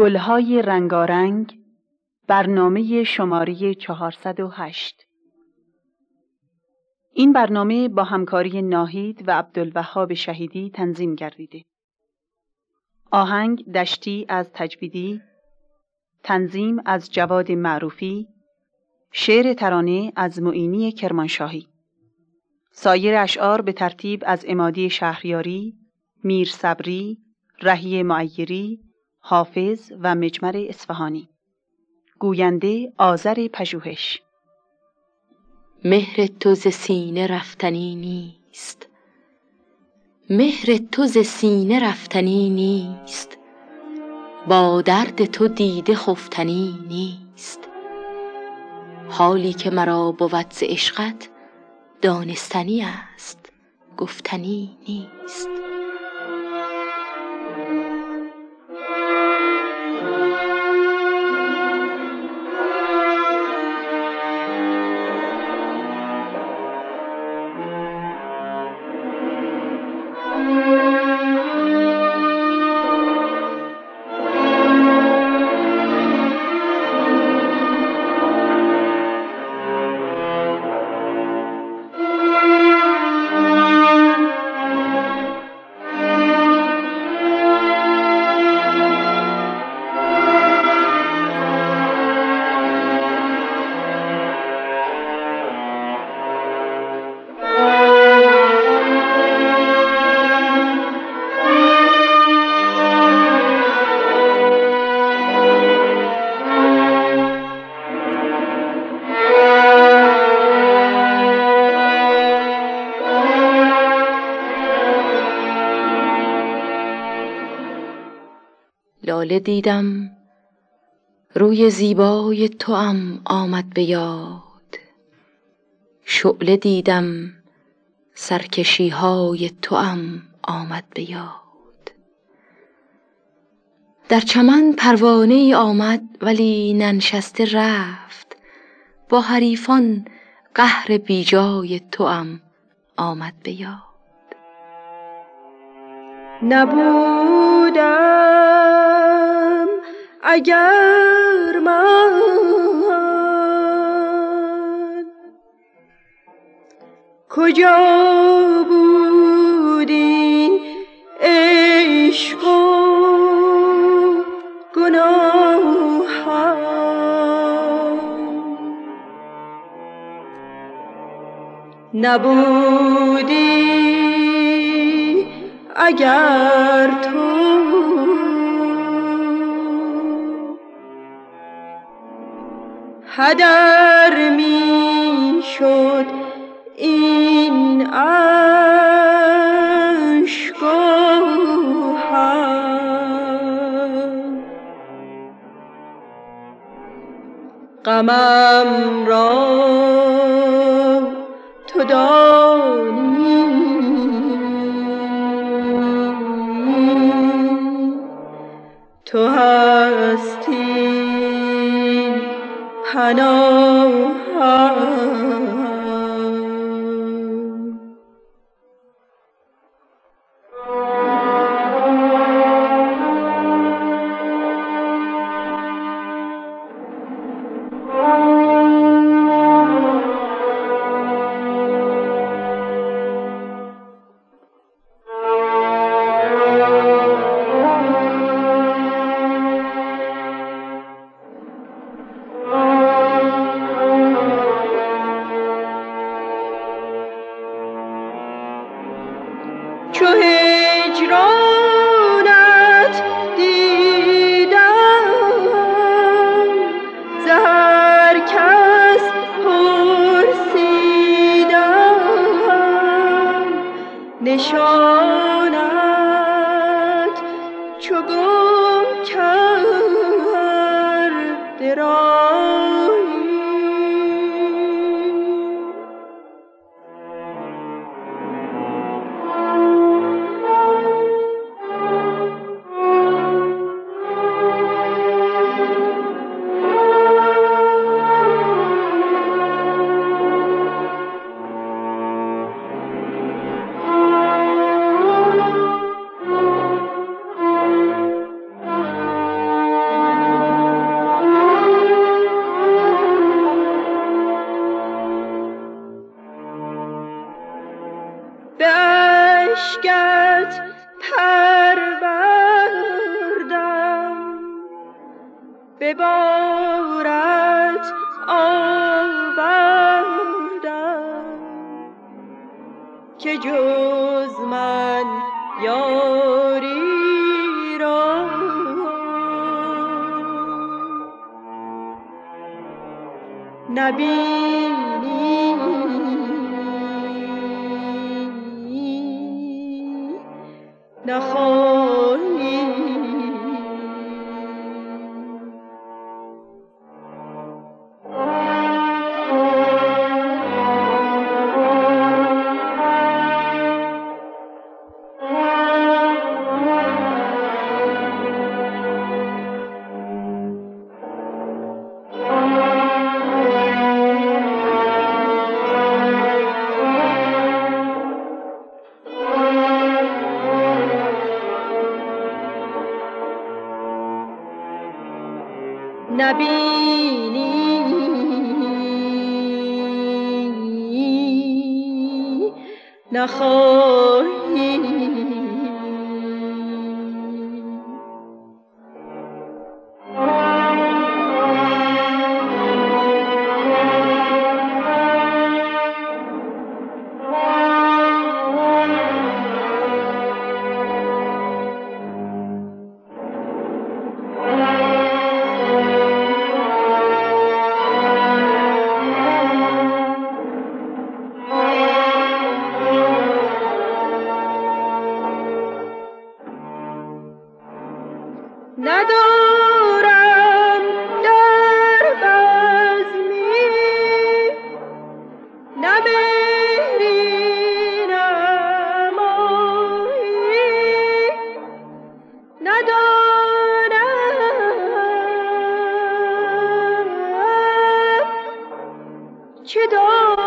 گلهای رنگارنگ برنامه شماره 408 این برنامه با همکاری ناهید و عبدالوهاب شهیدی تنظیم گردیده. آهنگ دشتی از تجویدی، تنظیم از جواد معروفی، شعر ترانه از معینی کرمانشاهی. سایر اشعار به ترتیب از امادی شهریاری، میر صبری، رهی معیری، حافظ و مجمر اصفهانی. گوینده آذر پژوهش. مهر تو ز سینه رفتنی نیست. مهر تو ز سینه رفتنی نیست. با درد تو دیده خفتنی نیست. حالی که مرا بود ز عشقت دانستنی است گفتنی نیست. لاله دیدم. روی زیبای توام آمد به یاد. شعله دیدم. سرکشی های توام آمد به یاد. در چمن پروانه ای آمد ولی ننشسته رفت. با حریفان قهر بیجای توام آمد به یاد. نبودم. اگر من کجا بودین عشق و گناه نبودی اگر تو هدر می شد این عشق غمم را تو دانی. تو هستی پناهم نبینی. نخواهی نخواهی. 祛痘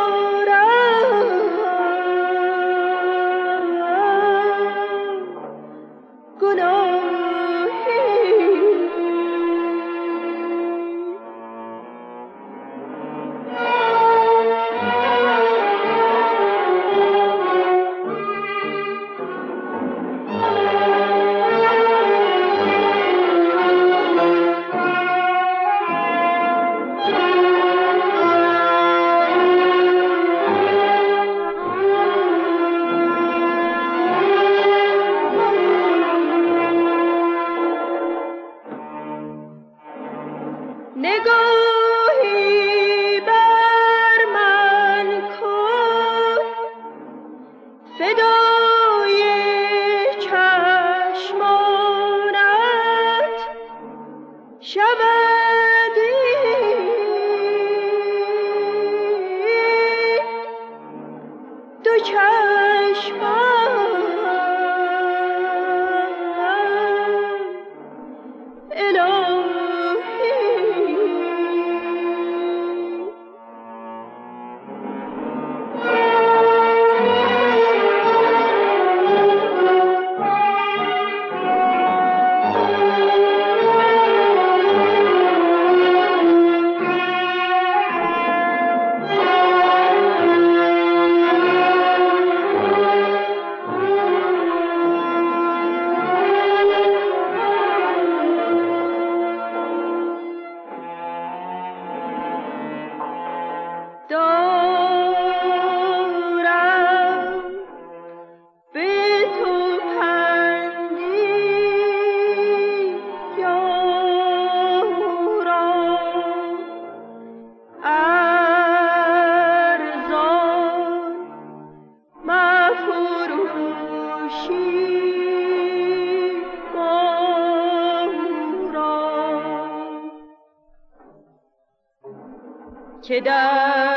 که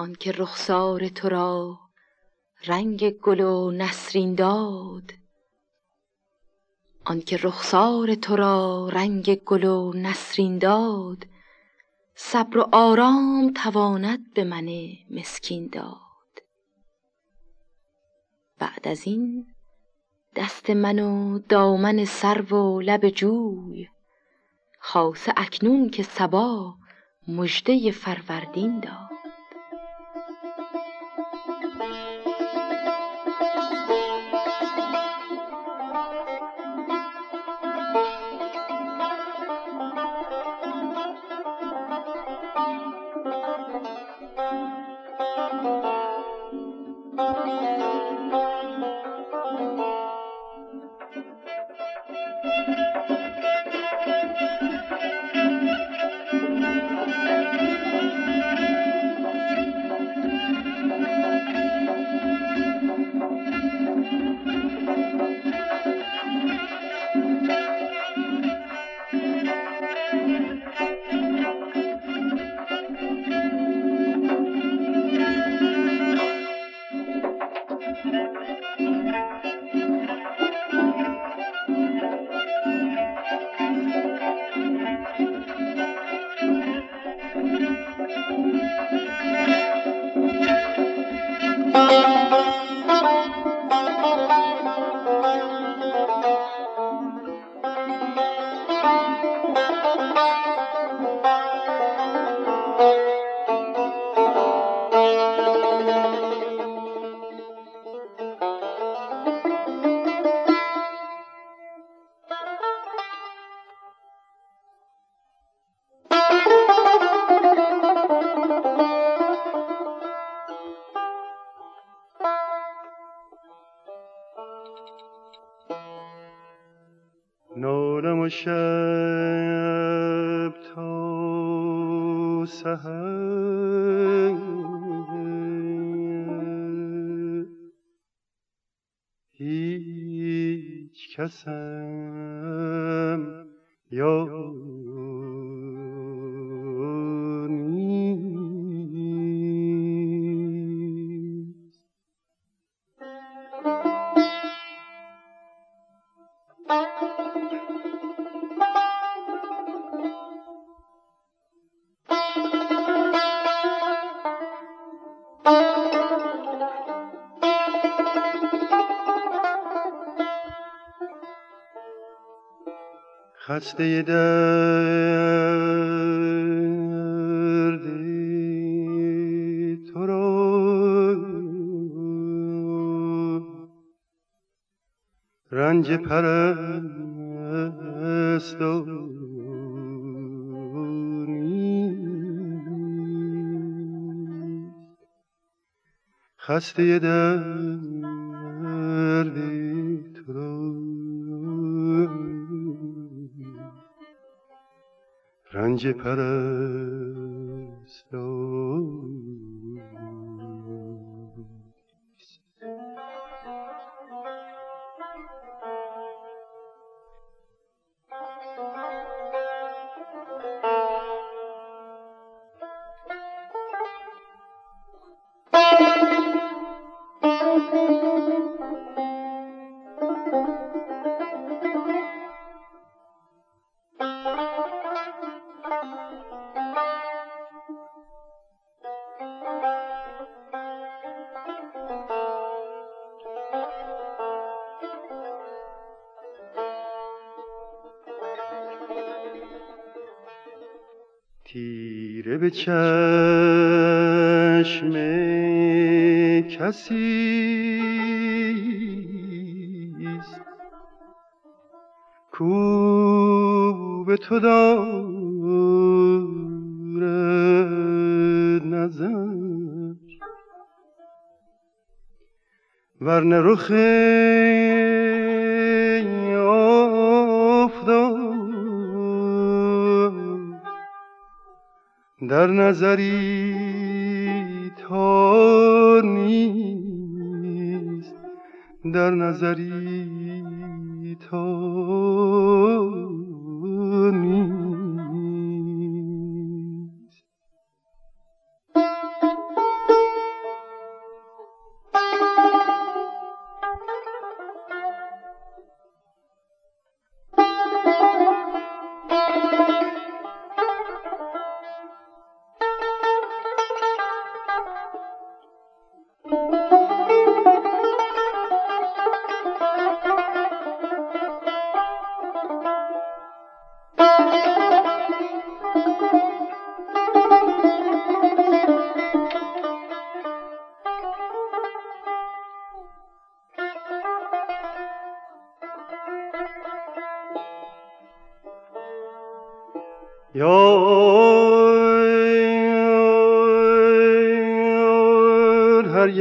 آنکه رخسار تو را رنگ گل و نسرین داد. آنکه رخسار تو را رنگ گل و نسرین داد صبر و آرام تواند به من مسکین داد. بعد از این دست من و دامن سرو و لب جوی خاصه اکنون که صبا مژده فروردین داد. Thank you. کسم یا خسته درد تو را. رنج پرستانی خسته درد رنج پرستان چشم کسیست کو به تو دارد نظر؟ ورنه رخ در نظری تا نیست. در نظری تا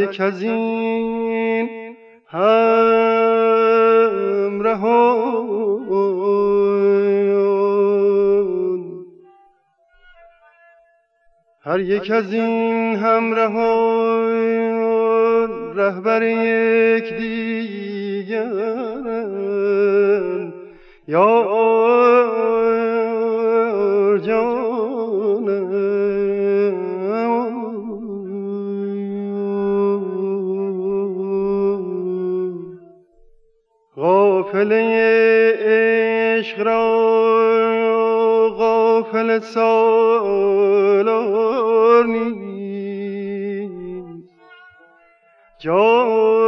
یک از این همرهان هر یک از این همرهان رهبر یک دیگر یا غافل عشق را غافل سالار نیست. ساختم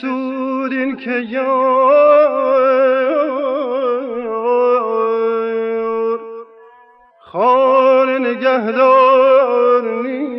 سود این که یار خانه نگهدار نیز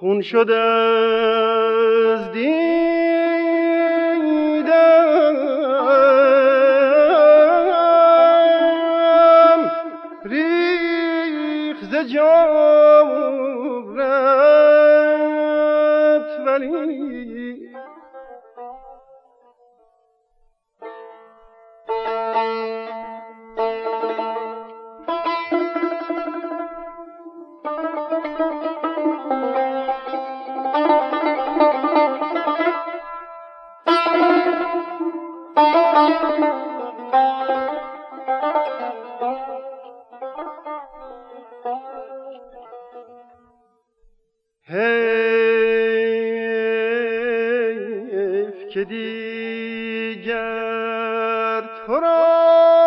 خون شده. دیگر تو را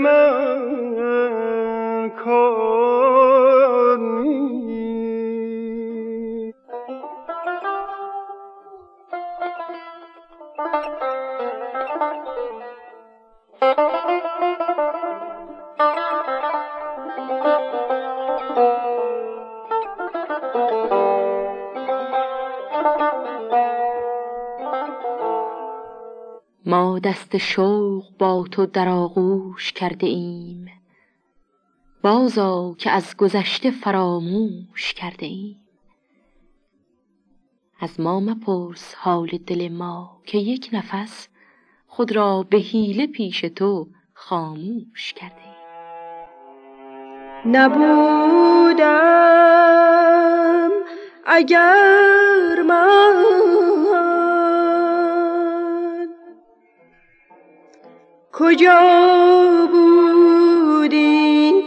با ما دست شوق با تو در آغوش کرده ایم. بازا که از گذشته فراموش کرده ایم. از ما مپرس حال دل ما که یک نفس خود را به حیله پیش تو خاموش کرده ایم. نبودم اگر من کجا بودین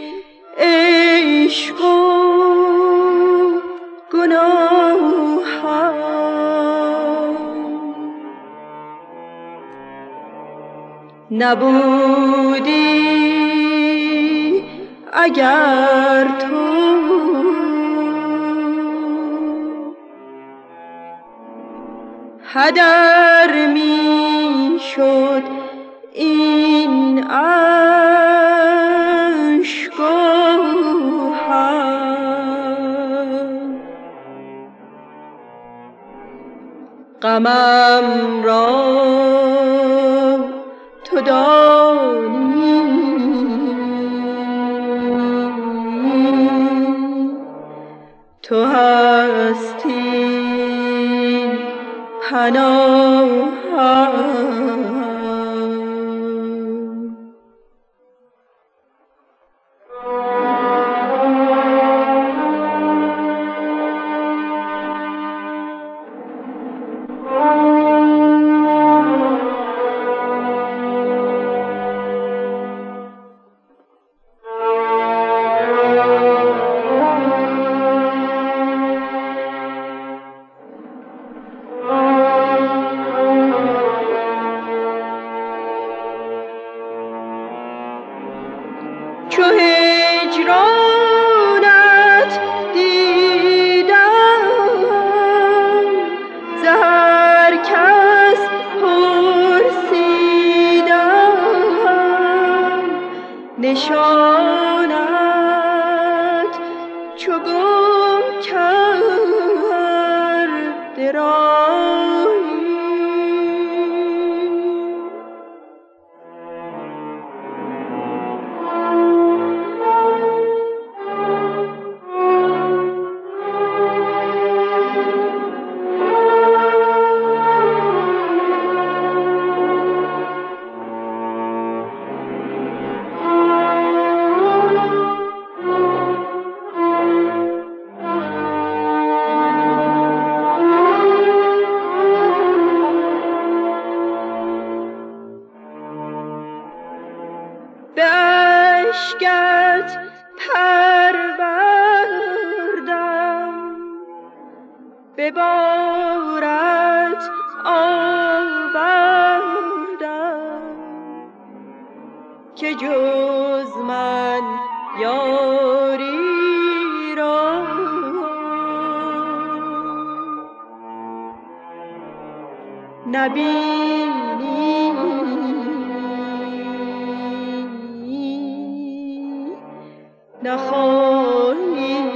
عشق و گناه نبودی اگر تو هدر می شد این اشک غمم را تو دانی. تو هستی پناهم نخواهی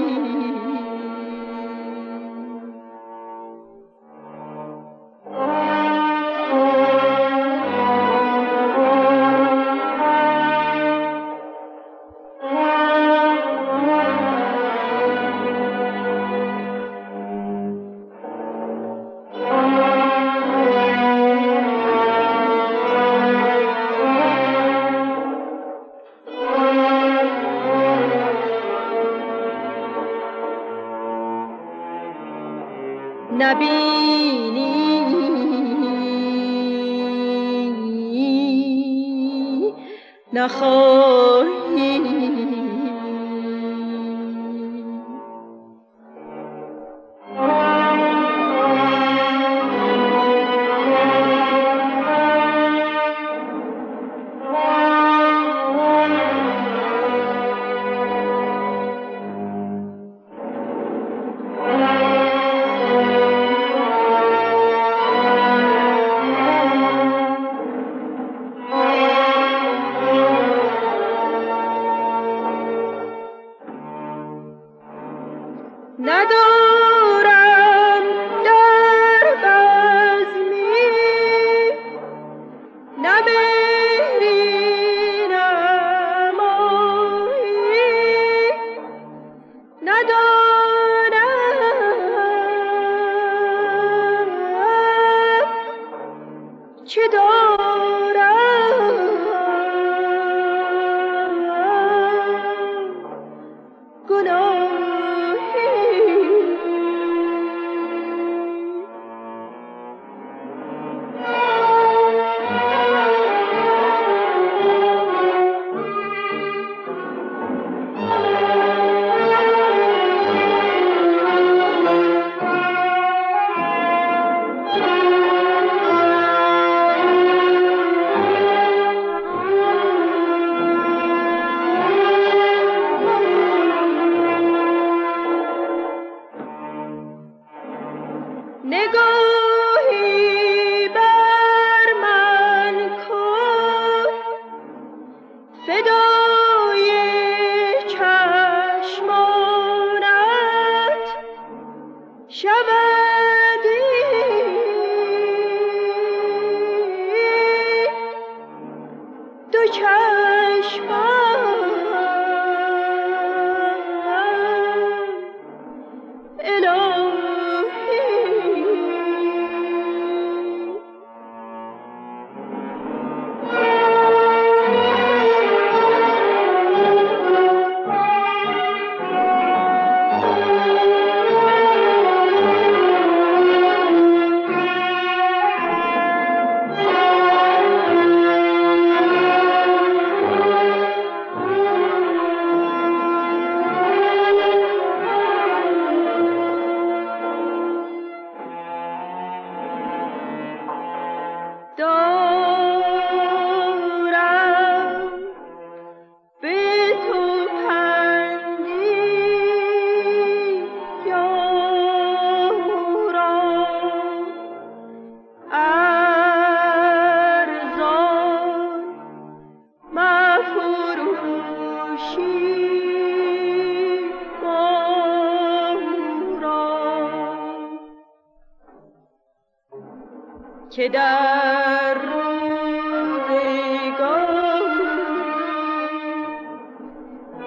که در روزگار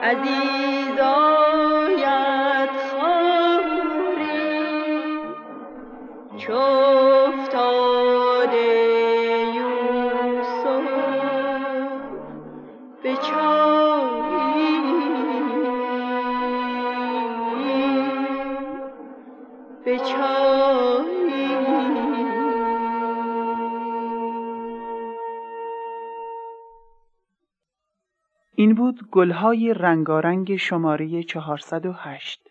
عزیز گلهای رنگارنگ شماره 408